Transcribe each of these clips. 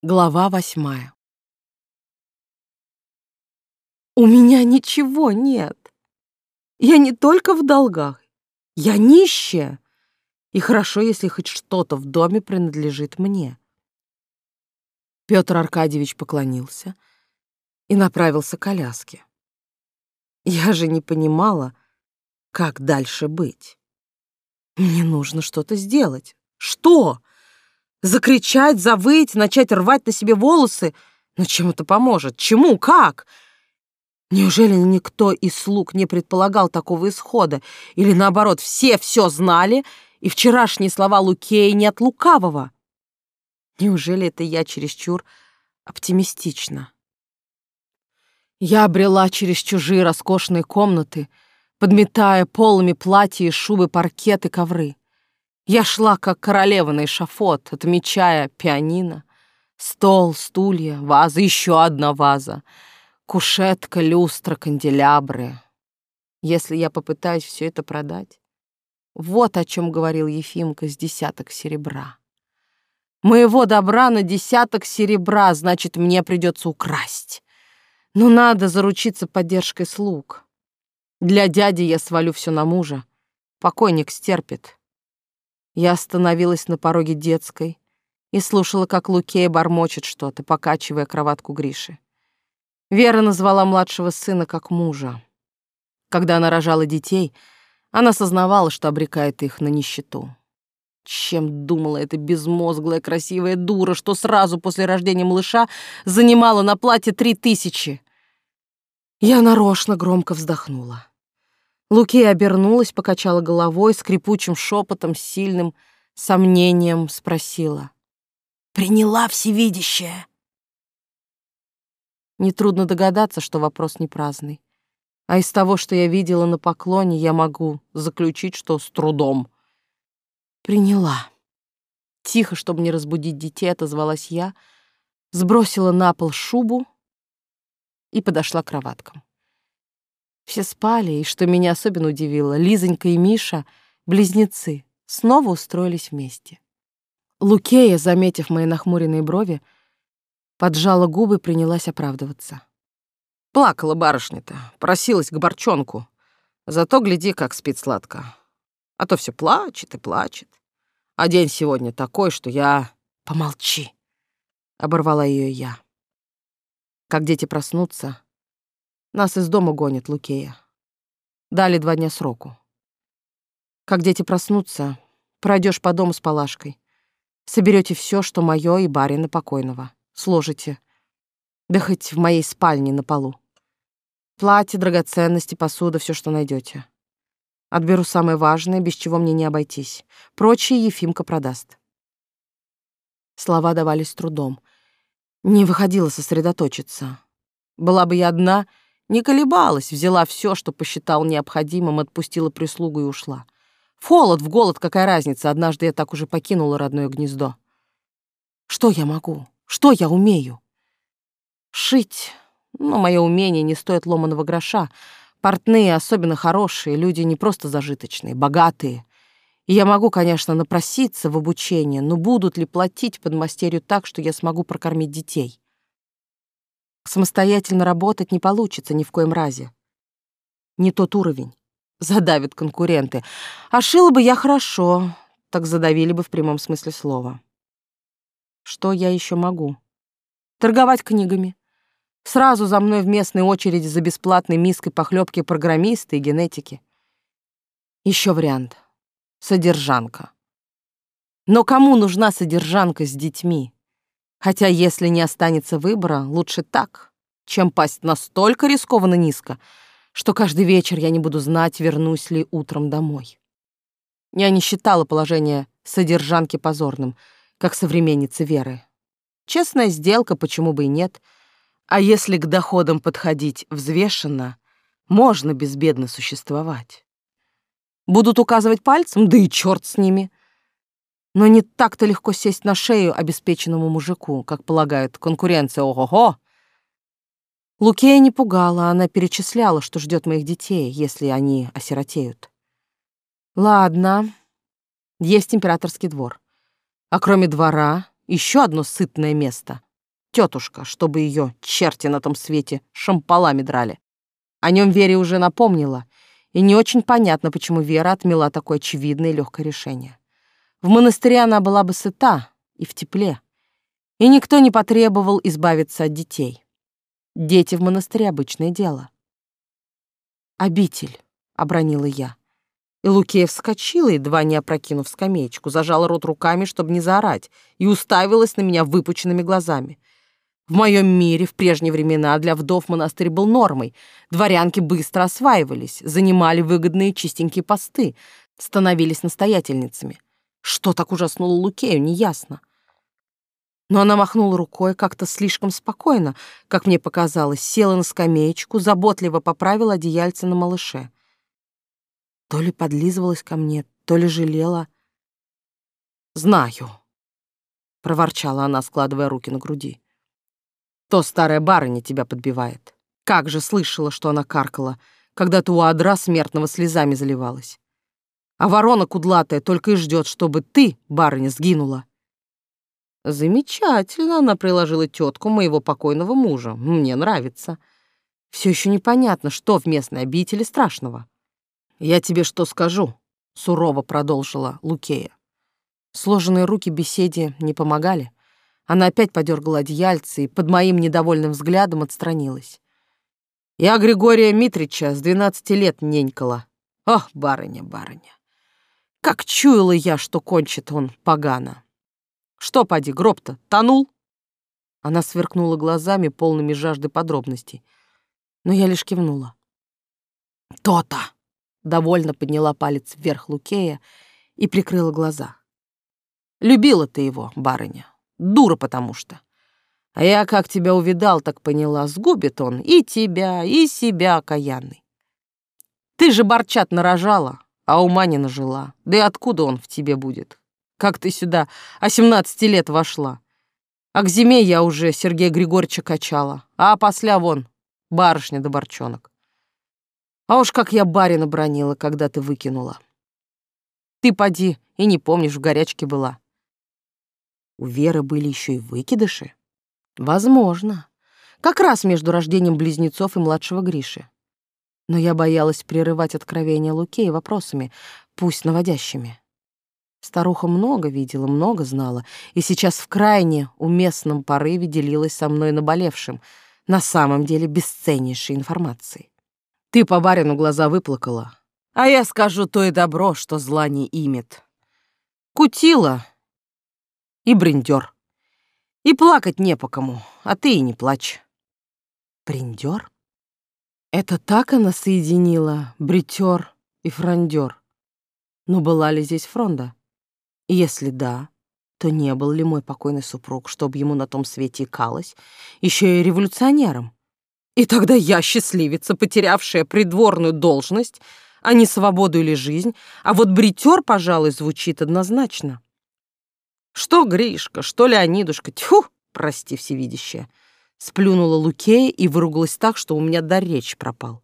Глава восьмая. У меня ничего нет. Я не только в долгах. Я нищая. И хорошо, если хоть что-то в доме принадлежит мне. Петр Аркадьевич поклонился и направился к коляске. Я же не понимала, как дальше быть. Мне нужно что-то сделать. Что? Закричать, завыть, начать рвать на себе волосы. Но чем это поможет? Чему? Как? Неужели никто из слуг не предполагал такого исхода? Или наоборот, все все знали, и вчерашние слова Лукея не от лукавого? Неужели это я чересчур оптимистична? Я обрела через чужие роскошные комнаты, подметая полами платья и шубы паркеты ковры. Я шла, как королева на эшафот, отмечая пианино, стол, стулья, ваза, еще одна ваза, кушетка, люстра, канделябры. Если я попытаюсь все это продать, вот о чем говорил Ефимка с десяток серебра. Моего добра на десяток серебра, значит, мне придется украсть. Но надо заручиться поддержкой слуг. Для дяди я свалю все на мужа. Покойник стерпит. Я остановилась на пороге детской и слушала, как Лукея бормочет что-то, покачивая кроватку Гриши. Вера назвала младшего сына как мужа. Когда она рожала детей, она сознавала, что обрекает их на нищету. Чем думала эта безмозглая красивая дура, что сразу после рождения малыша занимала на платье три тысячи? Я нарочно громко вздохнула. Лукия обернулась, покачала головой, скрипучим шепотом, сильным сомнением спросила. «Приняла всевидящее?» Нетрудно догадаться, что вопрос не праздный. А из того, что я видела на поклоне, я могу заключить, что с трудом. «Приняла». Тихо, чтобы не разбудить детей, отозвалась я, сбросила на пол шубу и подошла к кроваткам. Все спали, и, что меня особенно удивило, Лизонька и Миша, близнецы, снова устроились вместе. Лукея, заметив мои нахмуренные брови, поджала губы и принялась оправдываться. Плакала барышня-то, просилась к борчонку. Зато гляди, как спит сладко. А то все плачет и плачет. А день сегодня такой, что я... Помолчи, — оборвала ее я. Как дети проснутся, нас из дома гонит Лукея. Дали два дня сроку. Как дети проснутся, пройдешь по дому с Палашкой. Соберете все, что мое и барина покойного. Сложите. Да хоть в моей спальне на полу. Платье, драгоценности, посуда, все, что найдете. Отберу самое важное, без чего мне не обойтись. Прочее Ефимка продаст. Слова давались трудом. Не выходило сосредоточиться. Была бы я одна, не колебалась, взяла все, что посчитал необходимым, отпустила прислугу и ушла. В холод, в голод, какая разница, однажды я так уже покинула родное гнездо. Что я могу? Что я умею? Шить. Но мое умение не стоит ломаного гроша. Портные, особенно хорошие, люди не просто зажиточные, богатые. И я могу, конечно, напроситься в обучение, но будут ли платить подмастерью так, что я смогу прокормить детей? Самостоятельно работать не получится ни в коем разе. Не тот уровень. Задавят конкуренты. А шила бы я хорошо, так задавили бы в прямом смысле слова. Что я еще могу? Торговать книгами. Сразу за мной в местной очереди за бесплатной миской похлебки программисты и генетики. Еще вариант. Содержанка. Но кому нужна содержанка с детьми? Хотя если не останется выбора, лучше так, чем пасть настолько рискованно низко, что каждый вечер я не буду знать, вернусь ли утром домой. Я не считала положение содержанки позорным, как современницы Веры. Честная сделка, почему бы и нет. А если к доходам подходить взвешенно, можно безбедно существовать. Будут указывать пальцем, да и черт с ними. Но не так-то легко сесть на шею обеспеченному мужику, как полагают, конкуренция ого-го. Лукея не пугала, она перечисляла, что ждет моих детей, если они осиротеют. Ладно, есть императорский двор. А кроме двора, еще одно сытное место тетушка, чтобы ее черти на том свете шампалами драли. О нем Вере уже напомнила, и не очень понятно, почему Вера отмела такое очевидное и легкое решение. В монастыре она была бы сыта и в тепле, и никто не потребовал избавиться от детей. Дети в монастыре — обычное дело. «Обитель», — обронила я. И Лукея вскочила, едва не опрокинув скамеечку, зажала рот руками, чтобы не заорать, и уставилась на меня выпученными глазами. В моем мире в прежние времена для вдов монастырь был нормой. Дворянки быстро осваивались, занимали выгодные чистенькие посты, становились настоятельницами. Что так ужаснуло Лукею, неясно. Но она махнула рукой как-то слишком спокойно, как мне показалось, села на скамеечку, заботливо поправила одеяльце на малыше. То ли подлизывалась ко мне, то ли жалела. «Знаю», — проворчала она, складывая руки на груди. «То старая барыня тебя подбивает. Как же слышала, что она каркала, когда ты у адра смертного слезами заливалась. А ворона кудлатая только и ждет, чтобы ты, барыня, сгинула». Замечательно она приложила тетку моего покойного мужа. Мне нравится. Все еще непонятно, что в местной обители страшного. «Я тебе что скажу?» — сурово продолжила Лукея. Сложенные руки беседе не помогали. Она опять подергала одеяльце и под моим недовольным взглядом отстранилась. Я Григория Митрича с двенадцати лет ненькала. Ох, барыня, барыня. Как чуяла я, что кончит он погано. Что, поди, гроб-то, тонул? Она сверкнула глазами, полными жажды подробностей. Но я лишь кивнула. «То-то!» довольно подняла палец вверх Лукея и прикрыла глаза. Любила ты его, барыня. Дура потому что. А я, как тебя увидал, так поняла, сгубит он и тебя, и себя, окаянный. Ты же борчат нарожала, а ума не нажила. Да и откуда он в тебе будет? Как ты сюда о семнадцати лет вошла? А к зиме я уже Сергея Григорьевича качала, а после вон барышня да борчонок. А уж как я барина бронила, когда ты выкинула. Ты поди и не помнишь, в горячке была. У Веры были еще и выкидыши? Возможно. Как раз между рождением близнецов и младшего Гриши. Но я боялась прерывать откровения Лукея вопросами, пусть наводящими. Старуха много видела, много знала, и сейчас в крайне уместном порыве делилась со мной наболевшим, на самом деле бесценнейшей информацией. Ты по барину глаза выплакала, а я скажу то и добро, что зла не имет. Кутила и брендер. И плакать не по кому, а ты и не плачь. Брендер? Это так она соединила бритер и фрондер. Но была ли здесь фронда? Если да, то не был ли мой покойный супруг, чтобы ему на том свете икалось, еще и революционером? И тогда я счастливица, потерявшая придворную должность, а не свободу или жизнь, а вот бритер, пожалуй, звучит однозначно. Что Гришка, что Леонидушка, тьфу, прости всевидящая. Сплюнула Лукея и выругалась так, что у меня дар речь пропал.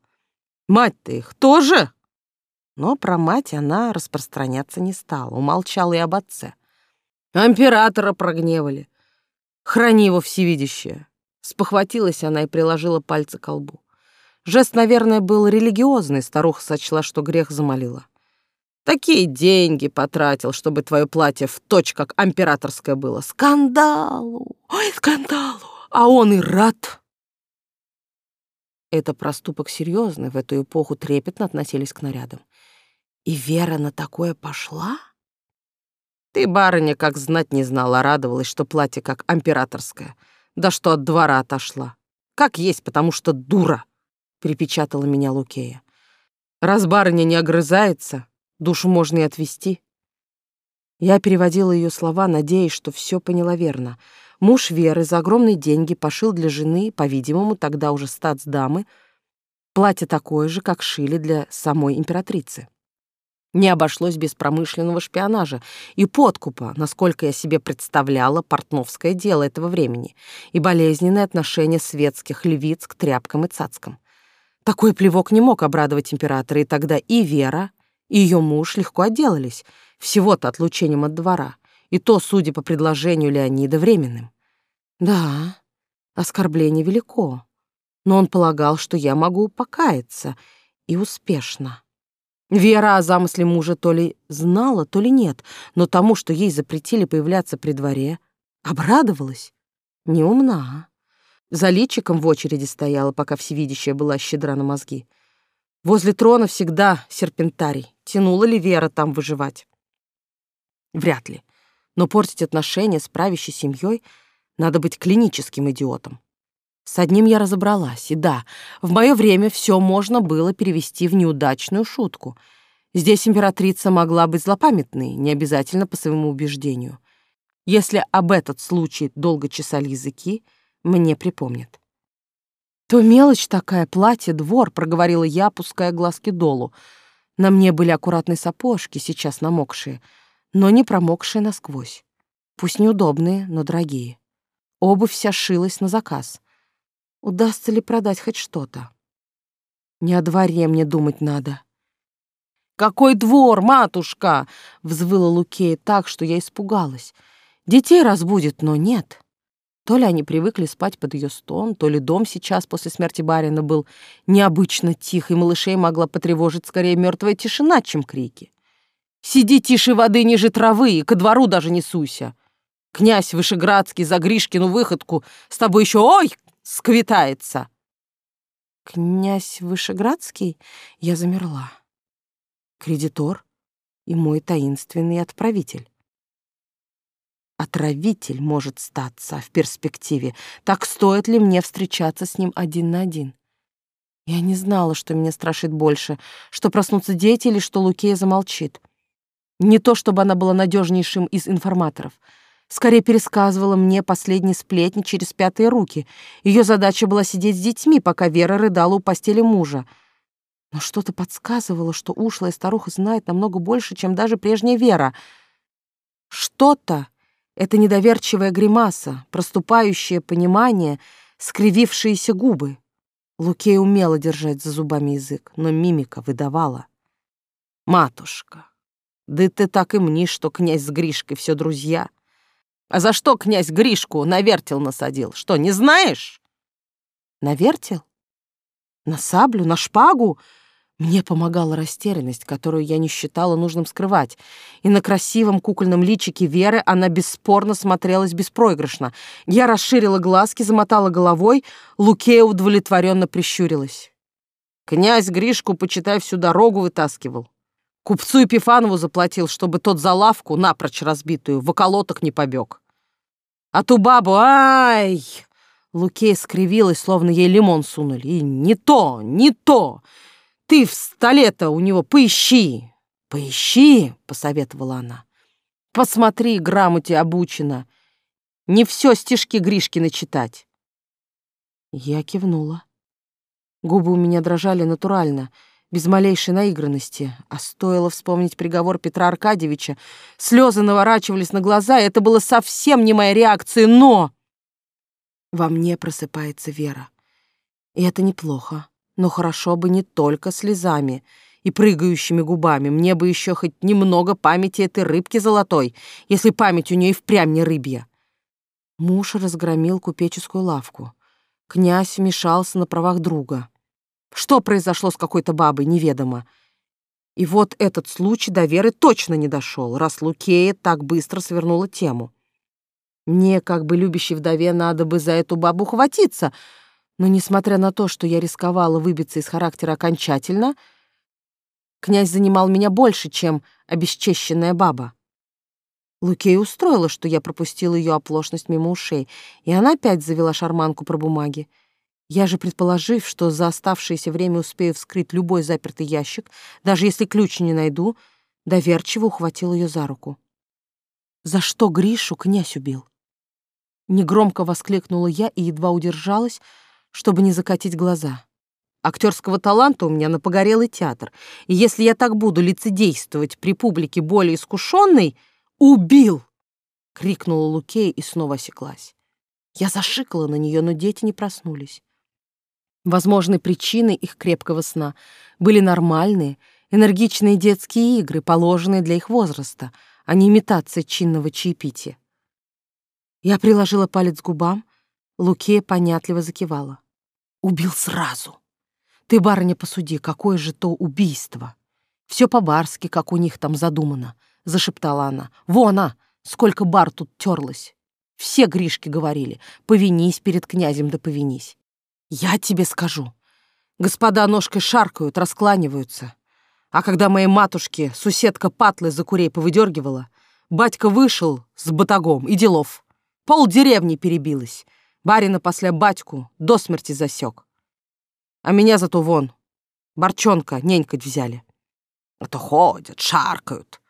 Мать-то их тоже? Но про мать она распространяться не стала, умолчала и об отце. Императора прогневали. Храни его всевидящее. Спохватилась она и приложила пальцы к лбу. Жест, наверное, был религиозный, старуха сочла, что грех замолила. Такие деньги потратил, чтобы твое платье в точь, как императорское было. Скандалу! Ой, скандалу! А он и рад. Это проступок серьезный, в эту эпоху трепетно относились к нарядам. И Вера на такое пошла? Ты, барыня, как знать не знала, радовалась, что платье как императорское — да что от двора отошла. Как есть, потому что дура, припечатала меня Лукея. Раз барыня не огрызается, душу можно и отвести. Я переводила ее слова, надеясь, что все поняла верно. Муж Веры за огромные деньги пошил для жены, по-видимому, тогда уже статсдамы, платье такое же, как шили для самой императрицы. Не обошлось без промышленного шпионажа и подкупа, насколько я себе представляла портновское дело этого времени, и болезненное отношение светских львиц к тряпкам и цацкам. Такой плевок не мог обрадовать императора, и тогда и Вера, и ее муж легко отделались, всего-то отлучением от двора, и то, судя по предложению Леонида, временным. Да, Оскорбление велико, но он полагал, что я могу покаяться, и успешно. Вера о замысле мужа то ли знала, то ли нет, но тому, что ей запретили появляться при дворе, обрадовалась. Неумна. За личиком в очереди стояла, пока всевидящая была щедра на мозги. Возле трона всегда серпентарий. Тянула ли Вера там выживать? Вряд ли. Но портить отношения с правящей семьей надо быть клиническим идиотом. С одним я разобралась, и да, в мое время все можно было перевести в неудачную шутку. Здесь императрица могла быть злопамятной, не обязательно по своему убеждению. Если об этот случай долго чесали языки, мне припомнят. «То мелочь такая, платье, двор», — проговорила я, опуская глазки долу. На мне были аккуратные сапожки, сейчас намокшие, но не промокшие насквозь. Пусть неудобные, но дорогие. Обувь вся шилась на заказ. Удастся ли продать хоть что-то? Не о дворе мне думать надо. «Какой двор, матушка!» — взвыла Лукея так, что я испугалась. «Детей разбудит, но нет». То ли они привыкли спать под ее стон, то ли дом сейчас после смерти барина был необычно тих, и малышей могла потревожить скорее мертвая тишина, чем крики. «Сиди тише воды ниже травы и ко двору даже не суйся! Князь Вышеградский за Гришкину выходку с тобой еще, ой, сквитается!» «Князь Вышеградский?» Я замерла. Кредитор и мой таинственный отправитель. Отравитель может статься в перспективе. Так стоит ли мне встречаться с ним один на один? Я не знала, что меня страшит больше, что проснутся дети или что Лукея замолчит. Не то, чтобы она была надежнейшим из информаторов — скорее пересказывала мне последние сплетни через пятые руки. Ее задача была сидеть с детьми, пока Вера рыдала у постели мужа. Но что-то подсказывало, что ушлая старуха знает намного больше, чем даже прежняя Вера. Что-то — это недоверчивая гримаса, проступающее понимание, скривившиеся губы. Лукей умела держать за зубами язык, но мимика выдавала. «Матушка, да ты так и мнишь, что князь с Гришкой все друзья. А за что князь Гришку на вертел насадил? Что, не знаешь? На вертел? На саблю? На шпагу? Мне помогала растерянность, которую я не считала нужным скрывать, и на красивом кукольном личике Веры она бесспорно смотрелась беспроигрышно. Я расширила глазки, замотала головой, Лукея удовлетворенно прищурилась. Князь Гришку, почитай, всю дорогу вытаскивал. Купцу Епифанову заплатил, чтобы тот за лавку, напрочь разбитую, в околоток не побег. А ту бабу, ай! Лукея скривилась, словно ей лимон сунули. И не то, не то. Ты в столе-то у него поищи. Поищи, посоветовала она. Посмотри, грамоте обучена. Не все стишки Гришкина читать. Я кивнула. Губы у меня дрожали натурально — без малейшей наигранности. А стоило вспомнить приговор Петра Аркадьевича. Слезы наворачивались на глаза, и это было совсем не моя реакция, но... Во мне просыпается вера. И это неплохо, но хорошо бы не только слезами и прыгающими губами. Мне бы еще хоть немного памяти этой рыбки золотой, если память у нее и впрямь не рыбья. Муж разгромил купеческую лавку. Князь вмешался на правах друга. Что произошло с какой-то бабой, неведомо. И вот этот случай до Веры точно не дошел, раз Лукея так быстро свернула тему. Мне, как бы любящей вдове, надо бы за эту бабу хватиться, но, несмотря на то, что я рисковала выбиться из характера окончательно, князь занимал меня больше, чем обесчещенная баба. Лукея устроила, что я пропустила ее оплошность мимо ушей, и она опять завела шарманку про бумаги. Я же, предположив, что за оставшееся время успею вскрыть любой запертый ящик, даже если ключ не найду, доверчиво ухватил ее за руку. «За что Гришу князь убил?» Негромко воскликнула я и едва удержалась, чтобы не закатить глаза. Актерского таланта у меня на погорелый театр, и если я так буду лицедействовать при публике более искушенной, убил! — крикнула Лукея и снова осеклась. Я зашикала на нее, но дети не проснулись. Возможны причины их крепкого сна были нормальные, энергичные детские игры, положенные для их возраста, а не имитация чинного чаепития. Я приложила палец к губам, Лукея понятливо закивала. Убил сразу. Ты, барыня, посуди, какое же то убийство. Все по-барски, как у них там задумано, зашептала она. Вон она, сколько бар тут терлась. Все Гришки говорили, повинись перед князем да повинись. Я тебе скажу. Господа ножкой шаркают, раскланиваются. А когда моей матушке суседка патлы за курей повыдергивала, батька вышел с батагом и делов. Пол деревни перебилась. Барина после батьку до смерти засек. А меня зато вон, борчонка, ненькать взяли. А то ходят, шаркают.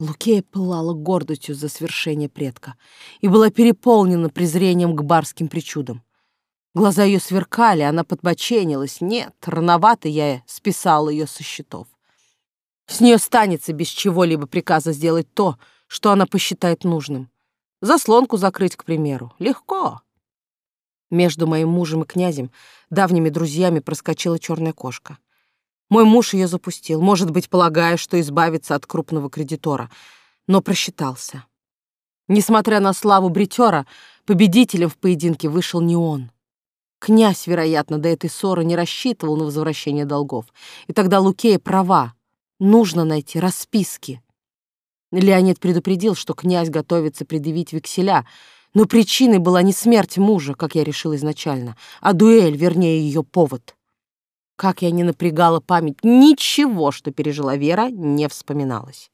Лукея пылала гордостью за свершение предка и была переполнена презрением к барским причудам. Глаза ее сверкали, она подбоченилась. Нет, рановато я списала ее со счетов. С нее станется без чего-либо приказа сделать то, что она посчитает нужным. Заслонку закрыть, к примеру. Легко. Между моим мужем и князем, давними друзьями, проскочила черная кошка. Мой муж ее запустил, может быть, полагая, что избавится от крупного кредитора, но просчитался. Несмотря на славу бритера, победителем в поединке вышел не он. Князь, вероятно, до этой ссоры не рассчитывал на возвращение долгов. И тогда Лукея права. Нужно найти расписки. Леонид предупредил, что князь готовится предъявить векселя, но причиной была не смерть мужа, как я решил изначально, а дуэль, вернее, ее повод. Как я не напрягала память, ничего, что пережила Вера, не вспоминалось.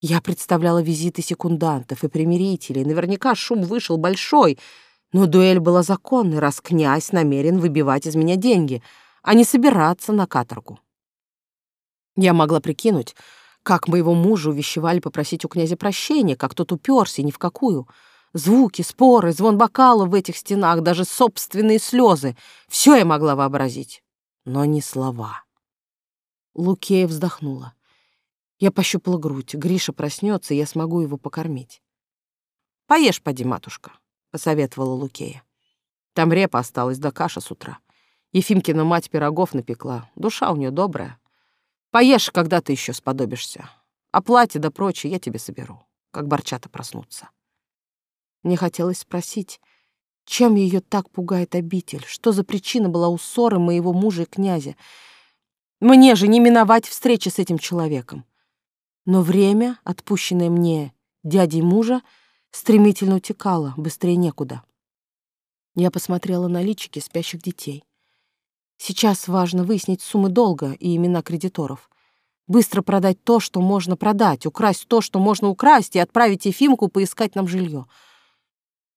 Я представляла визиты секундантов и примирителей. Наверняка шум вышел большой — но дуэль была законной, раз князь намерен выбивать из меня деньги, а не собираться на каторгу. Я могла прикинуть, как моего мужа увещевали попросить у князя прощения, как тот уперся ни в какую. Звуки, споры, звон бокала в этих стенах, даже собственные слезы — все я могла вообразить, но не слова. Лукея вздохнула. Я пощупала грудь. Гриша проснется, и я смогу его покормить. «Поешь, поди, матушка», посоветовала Лукея. Там репа осталась да каша с утра. Ефимкина мать пирогов напекла. Душа у нее добрая. Поешь, когда ты еще сподобишься. А платье да прочее я тебе соберу, как борчата проснутся. Мне хотелось спросить, чем ее так пугает обитель? Что за причина была у ссоры моего мужа и князя? Мне же не миновать встречи с этим человеком. Но время, отпущенное мне дядей мужа, — стремительно утекала, быстрее некуда. Я посмотрела на личики спящих детей. Сейчас важно выяснить суммы долга и имена кредиторов. Быстро продать то, что можно продать, украсть то, что можно украсть, и отправить Ефимку поискать нам жилье.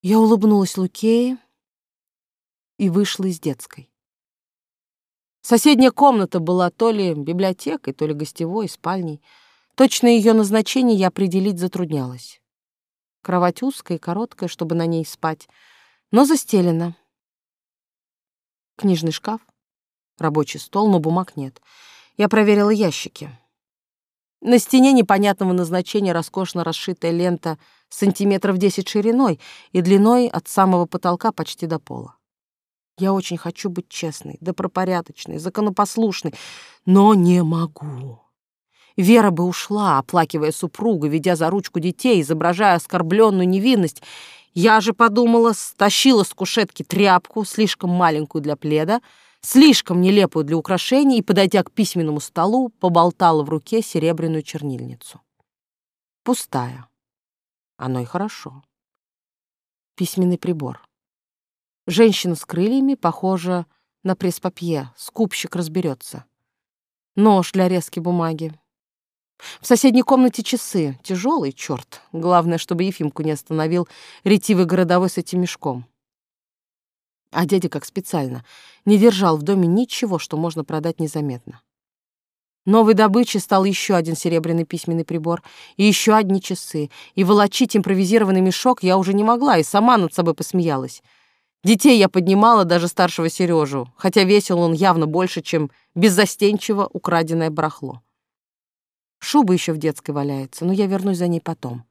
Я улыбнулась Лукее и вышла из детской. Соседняя комната была то ли библиотекой, то ли гостевой, спальней. Точно ее назначение я определить затруднялась. Кровать узкая и короткая, чтобы на ней спать, но застелена. Книжный шкаф, рабочий стол, но бумаг нет. Я проверила ящики. На стене непонятного назначения роскошно расшитая лента сантиметров десять шириной и длиной от самого потолка почти до пола. Я очень хочу быть честной, добропорядочной, законопослушной, но не могу. Вера бы ушла, оплакивая супруга, ведя за ручку детей, изображая оскорбленную невинность. Я же подумала, стащила с кушетки тряпку, слишком маленькую для пледа, слишком нелепую для украшений, и, подойдя к письменному столу, поболтала в руке серебряную чернильницу. Пустая. Оно и хорошо. Письменный прибор. Женщина с крыльями похожа на пресс-папье, скупщик разберется. Нож для резки бумаги, в соседней комнате часы. Тяжелый, черт. Главное, чтобы Ефимку не остановил ретивый городовой с этим мешком. А дядя, как специально, не держал в доме ничего, что можно продать незаметно. Новой добычей стал еще один серебряный письменный прибор и еще одни часы, и волочить импровизированный мешок я уже не могла и сама над собой посмеялась. Детей я поднимала даже старшего Сережу, хотя весил он явно больше, чем беззастенчиво украденное барахло. Шуба еще в детской валяется, но я вернусь за ней потом.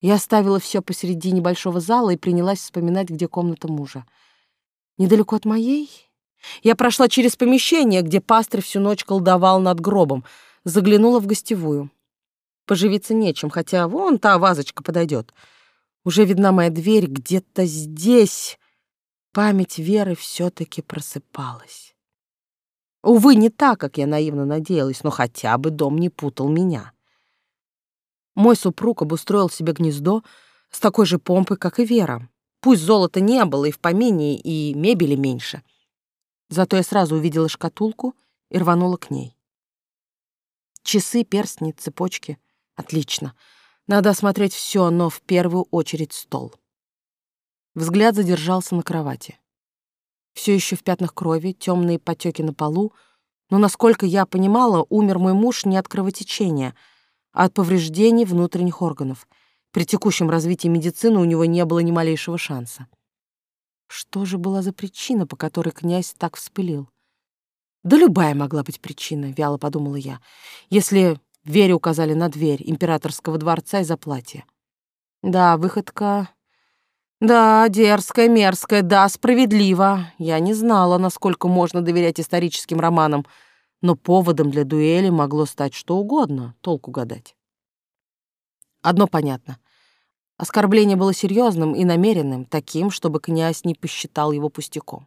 Я оставила все посреди небольшого зала и принялась вспоминать, где комната мужа. Недалеко от моей? Я прошла через помещение, где пастырь всю ночь колдовал над гробом, заглянула в гостевую. Поживиться нечем, хотя вон та вазочка подойдет. Уже видна моя дверь, где-то здесь. Память Веры все-таки просыпалась. Увы, не так, как я наивно надеялась, но хотя бы дом не путал меня. Мой супруг обустроил себе гнездо с такой же помпой, как и Вера. Пусть золота не было и в помине, и мебели меньше. Зато я сразу увидела шкатулку и рванула к ней. Часы, перстни, цепочки. Отлично. Надо осмотреть все, но в первую очередь стол. Взгляд задержался на кровати. Все еще в пятнах крови, темные потеки на полу, но, насколько я понимала, умер мой муж не от кровотечения, а от повреждений внутренних органов. При текущем развитии медицины у него не было ни малейшего шанса. Что же была за причина, по которой князь так вспылил? Да любая могла быть причина, вяло подумала я, если Вере указали на дверь императорского дворца из-за платья. Да, выходка... Да, дерзкая, мерзкая, да, справедливо. Я не знала, насколько можно доверять историческим романам, но поводом для дуэли могло стать что угодно, толку гадать. Одно понятно. Оскорбление было серьезным и намеренным, таким, чтобы князь не посчитал его пустяком.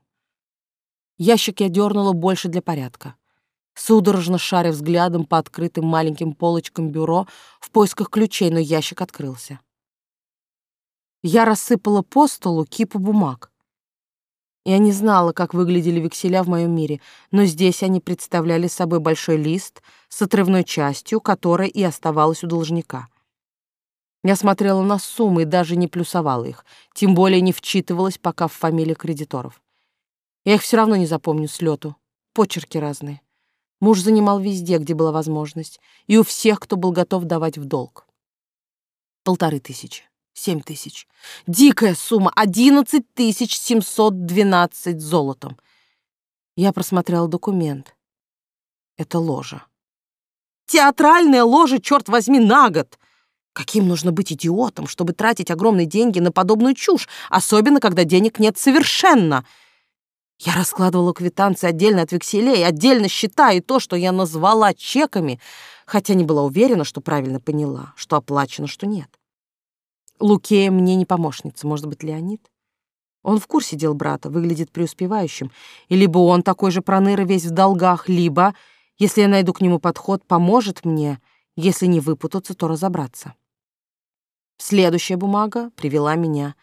Ящик я дернула больше для порядка. Судорожно шаря взглядом по открытым маленьким полочкам бюро в поисках ключей, но ящик открылся. Я рассыпала по столу кипу бумаг. Я не знала, как выглядели векселя в моем мире, но здесь они представляли собой большой лист с отрывной частью, которая и оставалась у должника. Я смотрела на суммы и даже не плюсовала их, тем более не вчитывалась пока в фамилии кредиторов. Я их все равно не запомню с лету. Почерки разные. Муж занимал везде, где была возможность, и у всех, кто был готов давать в долг. Полторы тысячи, семь тысяч. Дикая сумма — одиннадцать тысяч семьсот двенадцать золотом. Я просмотрела документ. Это ложа. Театральная ложа, черт возьми, на год! Каким нужно быть идиотом, чтобы тратить огромные деньги на подобную чушь, особенно когда денег нет совершенно — я раскладывала квитанции отдельно от векселей, отдельно счета и то, что я назвала чеками, хотя не была уверена, что правильно поняла, что оплачено, что нет. Лукея мне не помощница, может быть, Леонид? Он в курсе дел брата, выглядит преуспевающим, и либо он такой же проныра весь в долгах, либо, если я найду к нему подход, поможет мне, если не выпутаться, то разобраться. Следующая бумага привела меня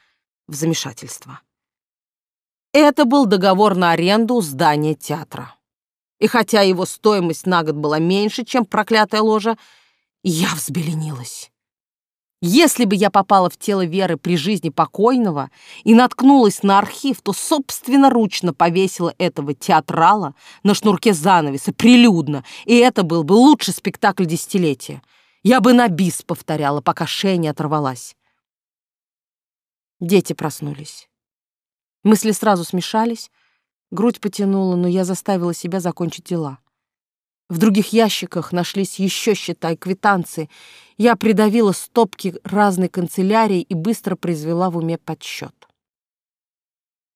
в замешательство. Это был договор на аренду здания театра. И хотя его стоимость на год была меньше, чем проклятая ложа, я взбеленилась. Если бы я попала в тело Веры при жизни покойного и наткнулась на архив, то собственноручно повесила этого театрала на шнурке занавеса прилюдно, и это был бы лучший спектакль десятилетия. Я бы на бис повторяла, пока шея не оторвалась. Дети проснулись. Мысли сразу смешались, грудь потянула, но я заставила себя закончить дела. В других ящиках нашлись еще счета и квитанции. Я придавила стопки разной канцелярии и быстро произвела в уме подсчет.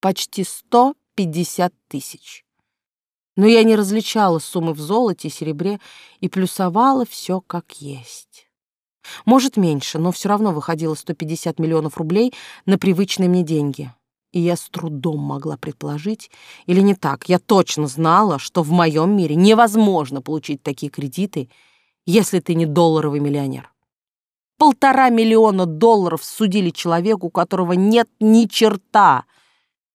Почти 150 тысяч. Но я не различала суммы в золоте и серебре и плюсовала все как есть. Может, меньше, но все равно выходило 150 миллионов рублей на привычные мне деньги и я с трудом могла предположить, или не так, я точно знала, что в моем мире невозможно получить такие кредиты, если ты не долларовый миллионер. Полтора миллиона долларов судили человеку, у которого нет ни черта.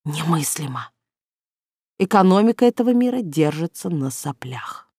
Немыслимо. Экономика этого мира держится на соплях.